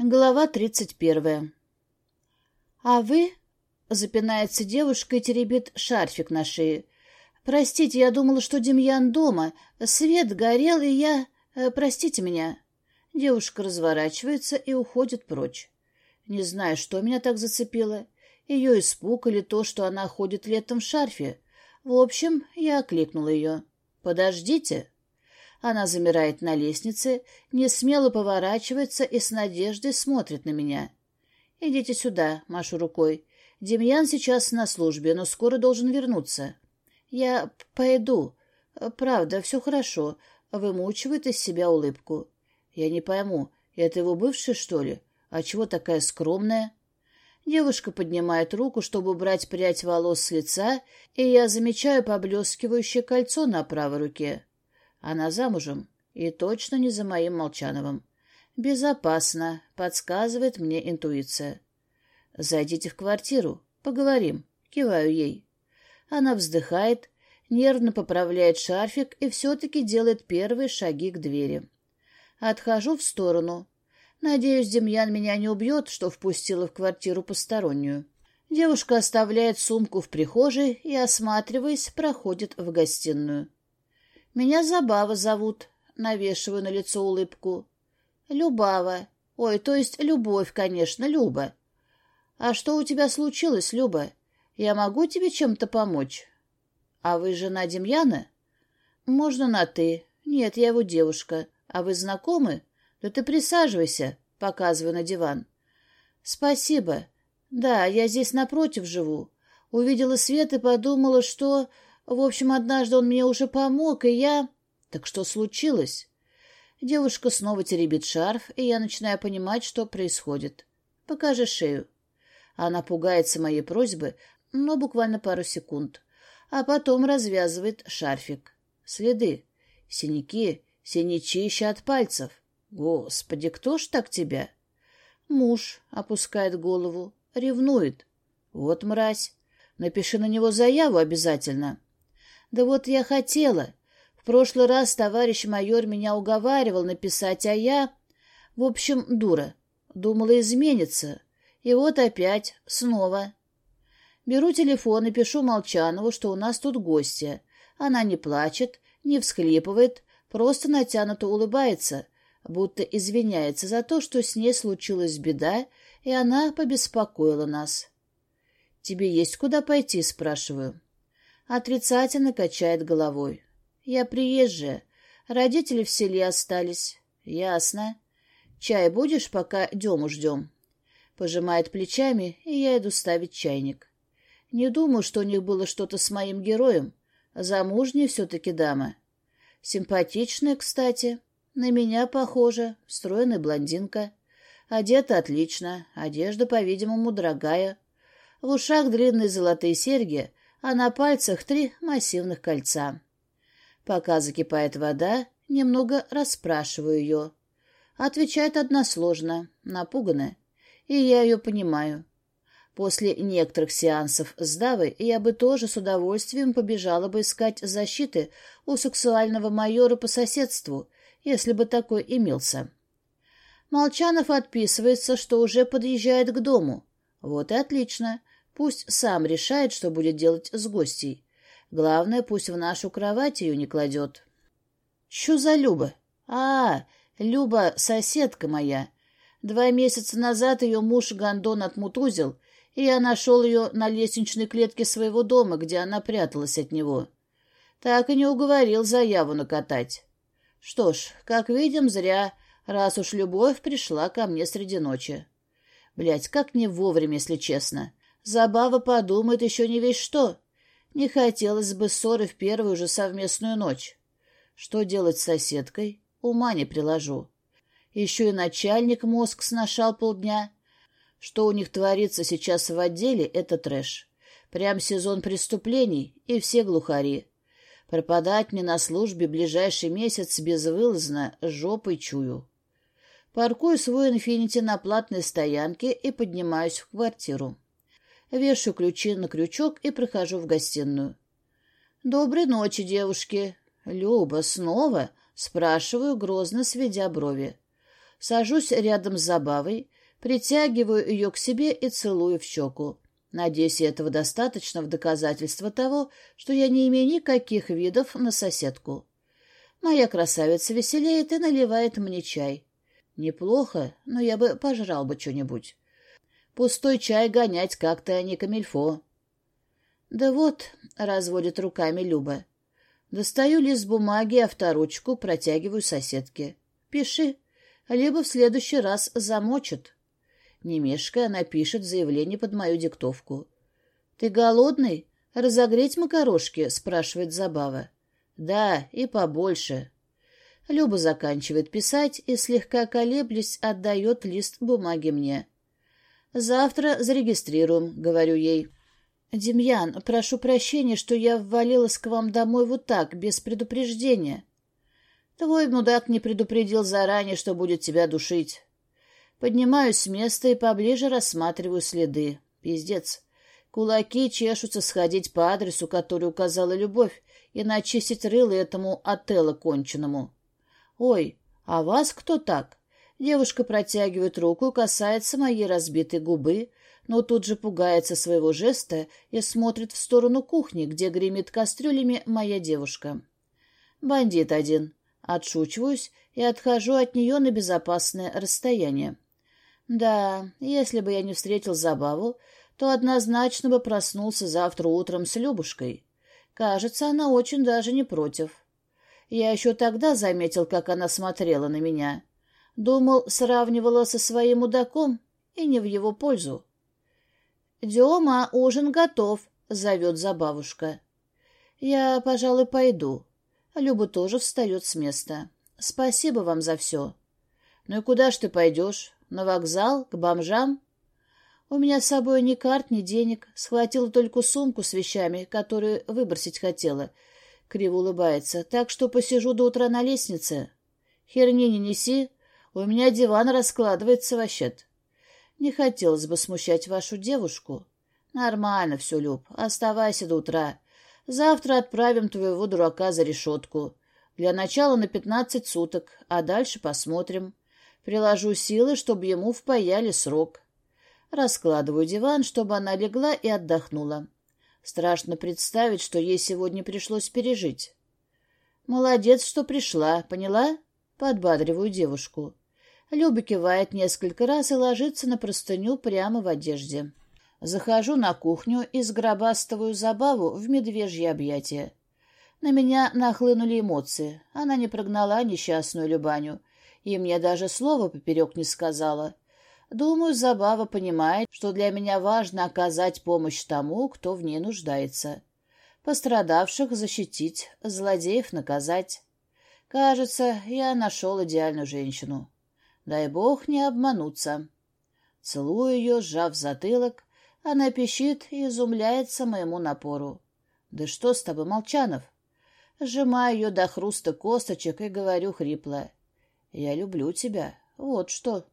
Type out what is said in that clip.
Глава тридцать первая. «А вы?» — запинается девушка и теребит шарфик на шее. «Простите, я думала, что Демьян дома. Свет горел, и я... Э, простите меня». Девушка разворачивается и уходит прочь. Не знаю, что меня так зацепило. Ее испуг или то, что она ходит летом в шарфе. В общем, я окликнула ее. «Подождите». Она замирает на лестнице, не смело поворачивается и с надеждой смотрит на меня. «Идите сюда», — машу рукой. «Демьян сейчас на службе, но скоро должен вернуться». «Я пойду. Правда, все хорошо», — вымучивает из себя улыбку. «Я не пойму, это его бывший, что ли? А чего такая скромная?» Девушка поднимает руку, чтобы убрать прядь волос с лица, и я замечаю поблескивающее кольцо на правой руке. Она замужем, и точно не за моим Молчановым. Безопасно, подсказывает мне интуиция. Зайдите в квартиру, поговорим, киваю ей. Она вздыхает, нервно поправляет шарфик и все-таки делает первые шаги к двери. Отхожу в сторону. Надеюсь, Демьян меня не убьет, что впустила в квартиру постороннюю. Девушка оставляет сумку в прихожей и, осматриваясь, проходит в гостиную. Меня Забава зовут, навешиваю на лицо улыбку. Любава. Ой, то есть Любовь, конечно, Люба. А что у тебя случилось, Люба? Я могу тебе чем-то помочь? А вы жена Демьяна? Можно на «ты». Нет, я его девушка. А вы знакомы? Да ты присаживайся, показываю на диван. Спасибо. Да, я здесь напротив живу. Увидела свет и подумала, что... В общем, однажды он мне уже помог, и я... Так что случилось? Девушка снова теребит шарф, и я начинаю понимать, что происходит. Покажи шею. Она пугается моей просьбы, но буквально пару секунд. А потом развязывает шарфик. Следы. Синяки, синячища от пальцев. Господи, кто ж так тебя? Муж опускает голову, ревнует. Вот мразь. Напиши на него заяву обязательно. Да вот я хотела. В прошлый раз товарищ майор меня уговаривал написать, а я... В общем, дура. Думала, изменится. И вот опять, снова. Беру телефон и пишу Молчанову, что у нас тут гостья. Она не плачет, не всхлипывает, просто натянуто улыбается, будто извиняется за то, что с ней случилась беда, и она побеспокоила нас. «Тебе есть куда пойти?» — спрашиваю. Отрицательно качает головой. Я приезжая. Родители в селе остались. Ясно. Чай будешь, пока Дему ждем? Пожимает плечами, и я иду ставить чайник. Не думаю, что у них было что-то с моим героем. Замужняя все-таки дама. Симпатичная, кстати. На меня похожа. Стройная блондинка. Одета отлично. Одежда, по-видимому, дорогая. В ушах длинные золотые серьги, а на пальцах три массивных кольца. Пока закипает вода, немного расспрашиваю ее. Отвечает односложно, напуганная, и я ее понимаю. После некоторых сеансов с Давой я бы тоже с удовольствием побежала бы искать защиты у сексуального майора по соседству, если бы такой имелся. Молчанов отписывается, что уже подъезжает к дому. Вот и отлично. Пусть сам решает, что будет делать с гостей. Главное, пусть в нашу кровать ее не кладет. Что за Люба? А, Люба — соседка моя. Два месяца назад ее муж Гондон отмутузил, и я нашел ее на лестничной клетке своего дома, где она пряталась от него. Так и не уговорил заяву накатать. Что ж, как видим, зря, раз уж любовь пришла ко мне среди ночи. Блядь, как не вовремя, если честно. Забава подумает еще не весь что. Не хотелось бы ссоры в первую же совместную ночь. Что делать с соседкой? Ума не приложу. Еще и начальник мозг сношал полдня. Что у них творится сейчас в отделе, это трэш. Прям сезон преступлений, и все глухари. Пропадать мне на службе ближайший месяц безвылазно жопой чую. Паркую свой инфинити на платной стоянке и поднимаюсь в квартиру вешаю ключи на крючок и прихожу в гостиную. «Доброй ночи, девушки!» «Люба, снова?» — спрашиваю, грозно сведя брови. Сажусь рядом с Забавой, притягиваю ее к себе и целую в щеку. Надеюсь, этого достаточно в доказательство того, что я не имею никаких видов на соседку. Моя красавица веселеет и наливает мне чай. Неплохо, но я бы пожрал бы что-нибудь. Пустой чай гонять как-то не камильфо. Да вот, — разводит руками Люба. Достаю лист бумаги, авторучку протягиваю соседке. Пиши, либо в следующий раз замочат. Не мешкая, она пишет заявление под мою диктовку. — Ты голодный? Разогреть макарошки? — спрашивает Забава. — Да, и побольше. Люба заканчивает писать и, слегка колеблясь, отдает лист бумаги мне. — Завтра зарегистрируем, — говорю ей. — Демьян, прошу прощения, что я ввалилась к вам домой вот так, без предупреждения. Твой мудак не предупредил заранее, что будет тебя душить. Поднимаюсь с места и поближе рассматриваю следы. Пиздец. Кулаки чешутся сходить по адресу, который указала Любовь, и начистить рыло этому отелло конченому. «Ой, а вас кто так?» Девушка протягивает руку, касается моей разбитой губы, но тут же пугается своего жеста и смотрит в сторону кухни, где гремит кастрюлями моя девушка. Бандит один. Отшучиваюсь и отхожу от нее на безопасное расстояние. Да, если бы я не встретил забаву, то однозначно бы проснулся завтра утром с Любушкой. Кажется, она очень даже не против. Я еще тогда заметил, как она смотрела на меня. Думал, сравнивала со своим мудаком, и не в его пользу. «Дема, ужин готов», — зовет забавушка. «Я, пожалуй, пойду». Люба тоже встает с места. «Спасибо вам за все». «Ну и куда ж ты пойдешь? На вокзал? К бомжам?» «У меня с собой ни карт, ни денег. Схватила только сумку с вещами, которые выбросить хотела». Криво улыбается. «Так что посижу до утра на лестнице». «Херни не неси. У меня диван раскладывается вообще-то». «Не хотелось бы смущать вашу девушку». «Нормально все, Люб. Оставайся до утра. Завтра отправим твоего дурака за решетку. Для начала на пятнадцать суток, а дальше посмотрим. Приложу силы, чтобы ему впаяли срок. Раскладываю диван, чтобы она легла и отдохнула. Страшно представить, что ей сегодня пришлось пережить. «Молодец, что пришла, поняла?» Подбадриваю девушку. Люба кивает несколько раз и ложится на простыню прямо в одежде. Захожу на кухню и сгробастываю забаву в медвежье объятия. На меня нахлынули эмоции. Она не прогнала несчастную Любаню, и мне даже слова поперек не сказала. Думаю, Забава понимает, что для меня важно оказать помощь тому, кто в ней нуждается. Пострадавших защитить, злодеев наказать. Кажется, я нашел идеальную женщину. Дай бог не обмануться. Целую ее, сжав затылок, она пищит и изумляется моему напору. «Да что с тобой, Молчанов?» Сжимаю ее до хруста косточек и говорю хрипло. «Я люблю тебя. Вот что».